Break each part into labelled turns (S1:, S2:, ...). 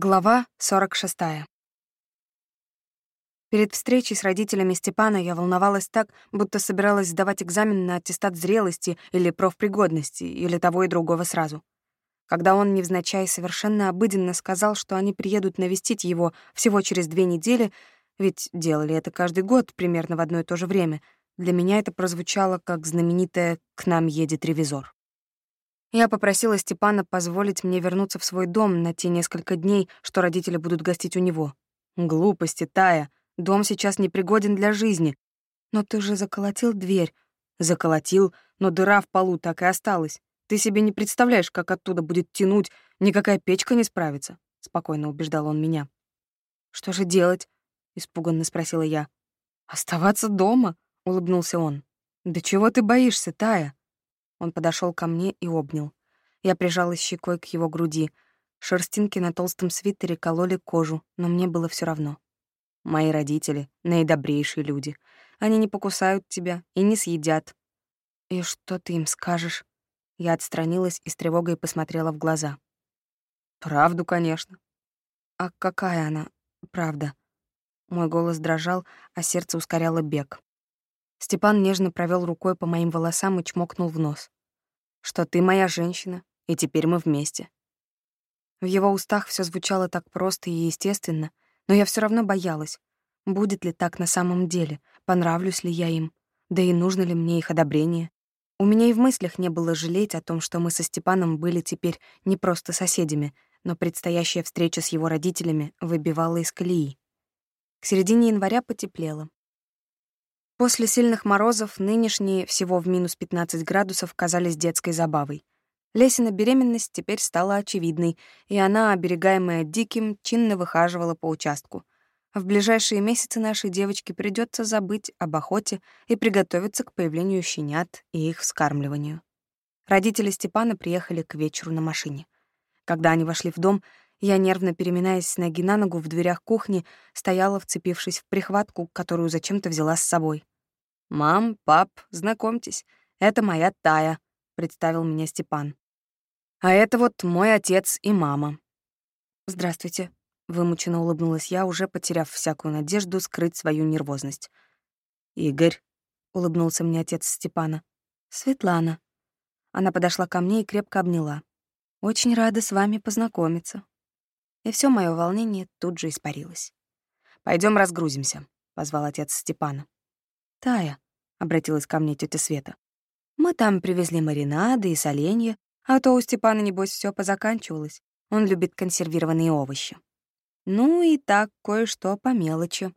S1: Глава 46. Перед встречей с родителями Степана я волновалась так, будто собиралась сдавать экзамен на аттестат зрелости или профпригодности, или того и другого сразу. Когда он невзначай совершенно обыденно сказал, что они приедут навестить его всего через две недели, ведь делали это каждый год примерно в одно и то же время, для меня это прозвучало как знаменитое «К нам едет ревизор». Я попросила Степана позволить мне вернуться в свой дом на те несколько дней, что родители будут гостить у него. Глупости, Тая. Дом сейчас непригоден для жизни. Но ты же заколотил дверь. Заколотил, но дыра в полу так и осталась. Ты себе не представляешь, как оттуда будет тянуть, никакая печка не справится, — спокойно убеждал он меня. «Что же делать?» — испуганно спросила я. «Оставаться дома?» — улыбнулся он. «Да чего ты боишься, Тая?» Он подошел ко мне и обнял. Я прижалась щекой к его груди. Шерстинки на толстом свитере кололи кожу, но мне было все равно. Мои родители — наидобрейшие люди. Они не покусают тебя и не съедят. И что ты им скажешь? Я отстранилась и с тревогой посмотрела в глаза. Правду, конечно. А какая она правда? Мой голос дрожал, а сердце ускоряло бег. Степан нежно провел рукой по моим волосам и чмокнул в нос. «Что ты моя женщина, и теперь мы вместе». В его устах все звучало так просто и естественно, но я все равно боялась. Будет ли так на самом деле? Понравлюсь ли я им? Да и нужно ли мне их одобрение? У меня и в мыслях не было жалеть о том, что мы со Степаном были теперь не просто соседями, но предстоящая встреча с его родителями выбивала из колеи. К середине января потеплело. После сильных морозов нынешние, всего в минус 15 градусов, казались детской забавой. Лесина беременность теперь стала очевидной, и она, оберегаемая диким, чинно выхаживала по участку. В ближайшие месяцы нашей девочке придется забыть об охоте и приготовиться к появлению щенят и их вскармливанию. Родители Степана приехали к вечеру на машине. Когда они вошли в дом, я, нервно переминаясь с ноги на ногу в дверях кухни, стояла, вцепившись в прихватку, которую зачем-то взяла с собой. «Мам, пап, знакомьтесь, это моя Тая», — представил меня Степан. «А это вот мой отец и мама». «Здравствуйте», — вымученно улыбнулась я, уже потеряв всякую надежду скрыть свою нервозность. «Игорь», — улыбнулся мне отец Степана. «Светлана». Она подошла ко мне и крепко обняла. «Очень рада с вами познакомиться». И все мое волнение тут же испарилось. Пойдем разгрузимся», — позвал отец Степана. «Тая», — обратилась ко мне тетя Света, «мы там привезли маринады и соленья, а то у Степана, небось, все позаканчивалось. Он любит консервированные овощи. Ну и так кое-что по мелочи».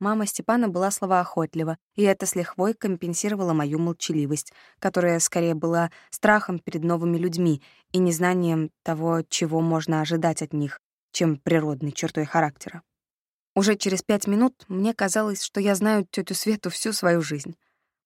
S1: Мама Степана была словоохотлива, и это с лихвой компенсировало мою молчаливость, которая скорее была страхом перед новыми людьми и незнанием того, чего можно ожидать от них, чем природной чертой характера. Уже через пять минут мне казалось, что я знаю тетю Свету всю свою жизнь.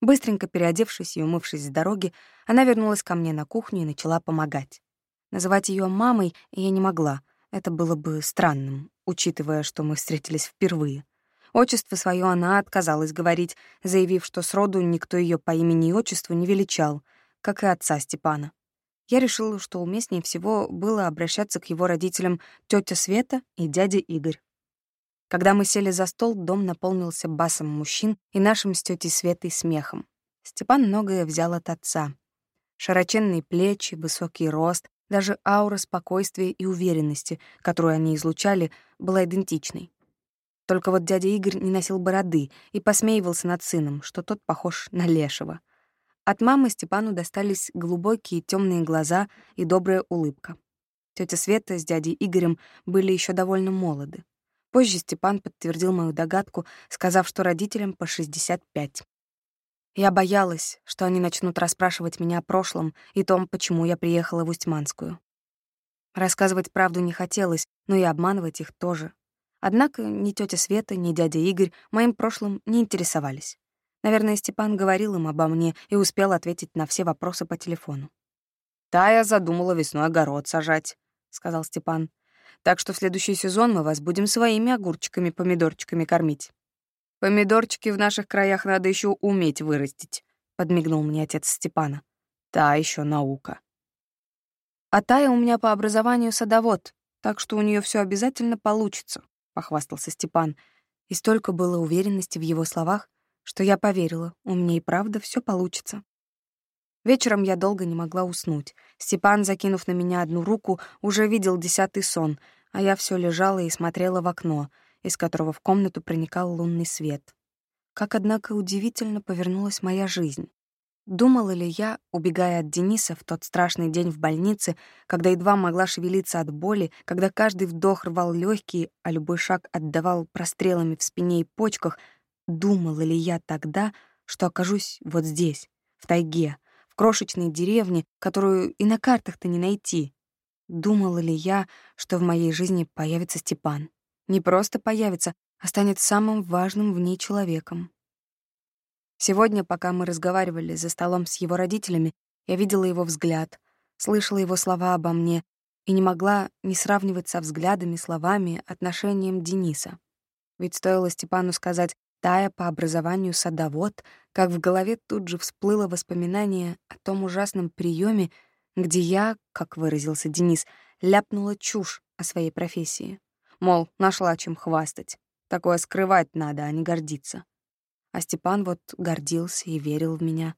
S1: Быстренько переодевшись и умывшись с дороги, она вернулась ко мне на кухню и начала помогать. Называть ее мамой я не могла, это было бы странным, учитывая, что мы встретились впервые. Отчество свое она отказалась говорить, заявив, что сроду никто ее по имени и отчеству не величал, как и отца Степана. Я решила, что уместнее всего было обращаться к его родителям тетя Света и дядя Игорь. Когда мы сели за стол, дом наполнился басом мужчин и нашим с тетей Светой смехом. Степан многое взял от отца. Широченные плечи, высокий рост, даже аура спокойствия и уверенности, которую они излучали, была идентичной. Только вот дядя Игорь не носил бороды и посмеивался над сыном, что тот похож на лешего. От мамы Степану достались глубокие темные глаза и добрая улыбка. Тетя Света с дядей Игорем были еще довольно молоды. Позже Степан подтвердил мою догадку, сказав, что родителям по 65. Я боялась, что они начнут расспрашивать меня о прошлом и том, почему я приехала в Устьманскую. Рассказывать правду не хотелось, но и обманывать их тоже. Однако ни тетя Света, ни дядя Игорь моим прошлым не интересовались. Наверное, Степан говорил им обо мне и успел ответить на все вопросы по телефону. «Тая задумала весной огород сажать», — сказал Степан. Так что в следующий сезон мы вас будем своими огурчиками, помидорчиками кормить. Помидорчики в наших краях надо еще уметь вырастить, подмигнул мне отец Степана. Та еще наука. А Тая у меня по образованию садовод, так что у нее все обязательно получится», — похвастался Степан. И столько было уверенности в его словах, что я поверила, у меня и правда все получится. Вечером я долго не могла уснуть. Степан, закинув на меня одну руку, уже видел десятый сон, а я все лежала и смотрела в окно, из которого в комнату проникал лунный свет. Как, однако, удивительно повернулась моя жизнь. Думала ли я, убегая от Дениса в тот страшный день в больнице, когда едва могла шевелиться от боли, когда каждый вдох рвал легкие, а любой шаг отдавал прострелами в спине и почках, думала ли я тогда, что окажусь вот здесь, в тайге, крошечной деревне, которую и на картах-то не найти? Думала ли я, что в моей жизни появится Степан? Не просто появится, а станет самым важным в ней человеком. Сегодня, пока мы разговаривали за столом с его родителями, я видела его взгляд, слышала его слова обо мне и не могла не сравнивать со взглядами, словами, отношением Дениса. Ведь стоило Степану сказать Тая по образованию садовод, как в голове тут же всплыло воспоминание о том ужасном приеме, где я, как выразился Денис, ляпнула чушь о своей профессии. Мол, нашла чем хвастать. Такое скрывать надо, а не гордиться. А Степан вот гордился и верил в меня.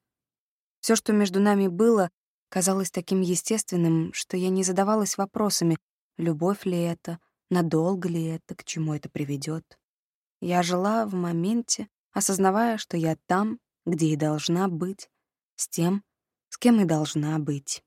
S1: Все, что между нами было, казалось таким естественным, что я не задавалась вопросами, любовь ли это, надолго ли это, к чему это приведет. Я жила в моменте, осознавая, что я там, где и должна быть, с тем, с кем и должна быть.